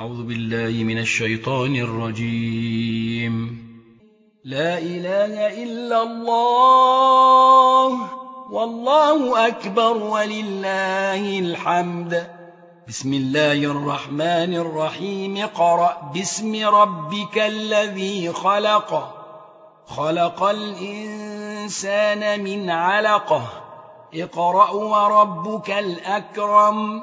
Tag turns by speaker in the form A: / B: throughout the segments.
A: أعوذ بالله من الشيطان الرجيم.
B: لا إله إلا الله والله أكبر ولله الحمد. بسم الله الرحمن الرحيم. قرأ باسم ربك الذي خلق. خلق الإنسان من علقة. اقرأ وربك الأكرم.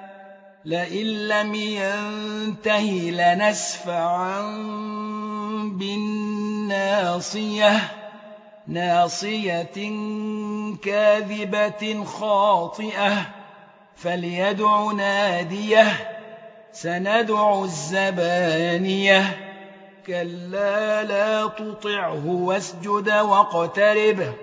B: لئن لم ينته لنسفعا بالناصية ناصية كاذبة خاطئة فليدع ناديه سندع الزبانية. كلا لا تطعه واسجد واقترب.